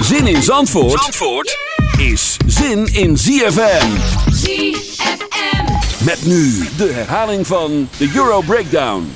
Zin in Zandvoort, Zandvoort is zin in ZFM. ZFM. Met nu de herhaling van de Euro Breakdown.